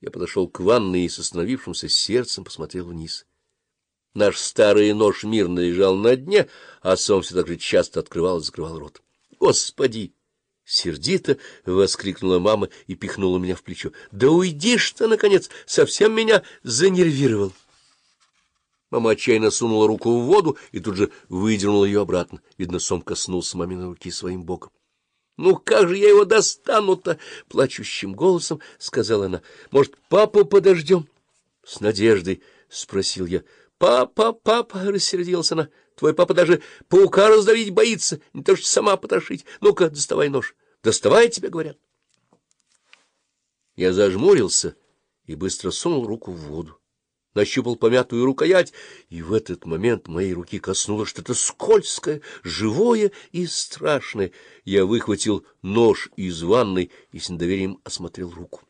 Я подошел к ванной и с остановившимся сердцем посмотрел вниз. Наш старый нож мирно лежал на дне, а сом все так же часто открывал и закрывал рот. «Господи!» — сердито воскликнула мама и пихнула меня в плечо. «Да уйди ты, наконец! Совсем меня занервировал!» Мама отчаянно сунула руку в воду и тут же выдернула ее обратно. Видно, сом коснулся маминой руки своим боком. — Ну, как же я его достану-то? — плачущим голосом сказала она. — Может, папу подождем? — С надеждой спросил я. — Папа, папа, — рассердилась она. — Твой папа даже паука раздавить боится, не то что сама потрошить. Ну-ка, доставай нож. Доставай, тебе говорят. Я зажмурился и быстро сунул руку в воду нащупал помятую рукоять, и в этот момент моей руки коснулось что-то скользкое, живое и страшное. Я выхватил нож из ванной и с недоверием осмотрел руку.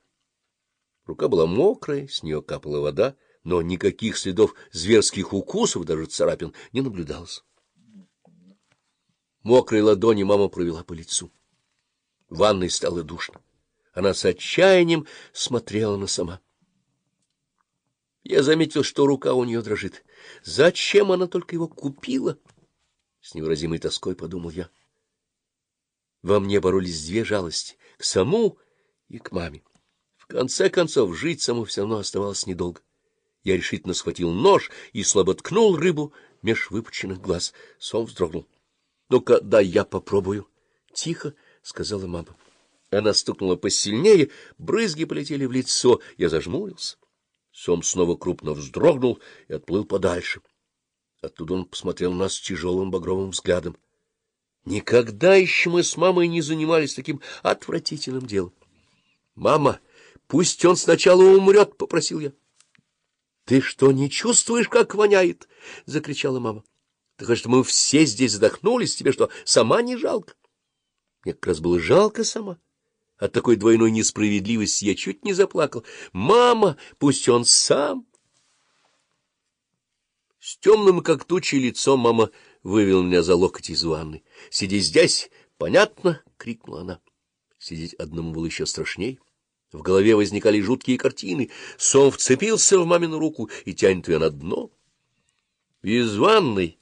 Рука была мокрая, с нее капала вода, но никаких следов зверских укусов, даже царапин, не наблюдалось. Мокрой ладони мама провела по лицу. В ванной стало душно. Она с отчаянием смотрела на сама. Я заметил, что рука у нее дрожит. Зачем она только его купила? С невыразимой тоской подумал я. Во мне боролись две жалости — к саму и к маме. В конце концов, жить саму все равно оставалось недолго. Я решительно схватил нож и слабо ткнул рыбу меж выпученных глаз. Сом вздрогнул. — Ну-ка, дай я попробую. — Тихо, — сказала мама. Она стукнула посильнее, брызги полетели в лицо. Я зажмурился. Сом снова крупно вздрогнул и отплыл подальше. Оттуда он посмотрел на нас тяжелым багровым взглядом. Никогда еще мы с мамой не занимались таким отвратительным делом. — Мама, пусть он сначала умрет, — попросил я. — Ты что, не чувствуешь, как воняет? — закричала мама. — Ты хочешь, мы все здесь задохнулись, тебе что, сама не жалко? Мне как раз было жалко сама. — от такой двойной несправедливости я чуть не заплакал. «Мама, пусть он сам!» С темным, как тучи, лицом мама вывела меня за локоть из ванны. «Сиди здесь, понятно?» — крикнула она. Сидеть одному было еще страшней. В голове возникали жуткие картины. Сом вцепился в мамину руку и тянет ее на дно. Из ванной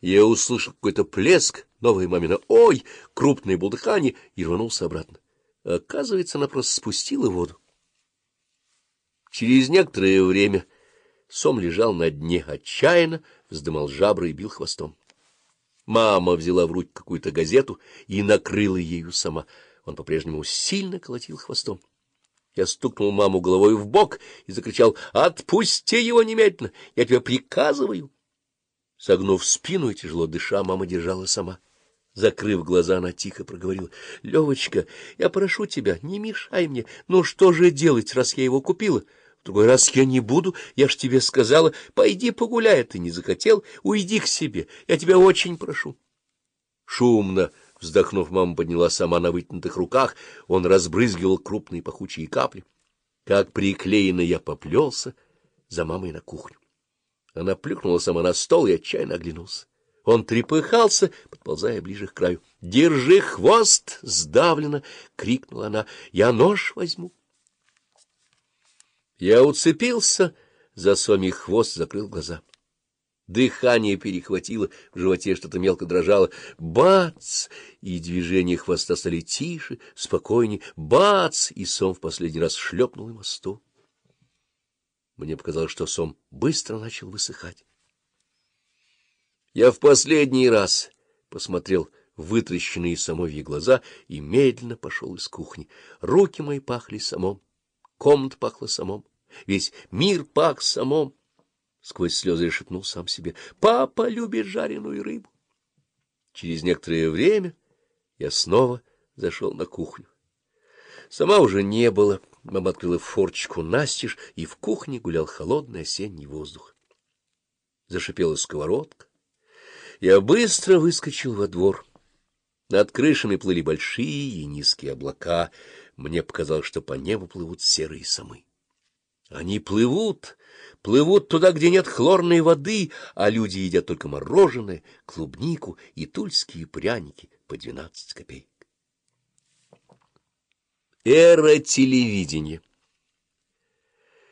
я услышал какой-то плеск, новое мамино «Ой!» крупное булдыхание и рванулся обратно. Оказывается, она просто спустила воду. Через некоторое время сом лежал на дне, отчаянно вздымал жабры и бил хвостом. Мама взяла в руки какую-то газету и накрыла ею сама. Он по-прежнему сильно колотил хвостом. Я стукнул маму головой в бок и закричал «Отпусти его немедленно! Я тебе приказываю!» Согнув спину и тяжело дыша, мама держала сама. Закрыв глаза, она тихо проговорила. — Левочка, я прошу тебя, не мешай мне. Ну что же делать, раз я его купила? В другой раз я не буду. Я ж тебе сказала, пойди погуляй. Ты не захотел, уйди к себе. Я тебя очень прошу. Шумно вздохнув, мама подняла сама на вытянутых руках. Он разбрызгивал крупные пахучие капли. Как приклеенно я поплелся за мамой на кухню. Она плюхнула сама на стол и отчаянно оглянулся. Он трепыхался, подползая ближе к краю. — Держи хвост! — сдавленно крикнула она. — Я нож возьму. Я уцепился за Соми хвост, закрыл глаза. Дыхание перехватило, в животе что-то мелко дрожало. Бац! И движения хвоста стали тише, спокойнее. Бац! И Сом в последний раз шлепнул им о. Мне показалось, что Сом быстро начал высыхать. Я в последний раз посмотрел в вытращенные самовьи глаза и медленно пошел из кухни. Руки мои пахли самом, комната пахла самом, весь мир пах самом. Сквозь слезы я шепнул сам себе. «Папа любит жареную рыбу». Через некоторое время я снова зашел на кухню. Сама уже не было. Мама открыла форчику настежь, и в кухне гулял холодный осенний воздух. Зашипела сковородка. Я быстро выскочил во двор. Над крышами плыли большие и низкие облака. Мне показалось, что по небу плывут серые самы. Они плывут, плывут туда, где нет хлорной воды, а люди едят только мороженое, клубнику и тульские пряники по двенадцать копеек. Эра телевидения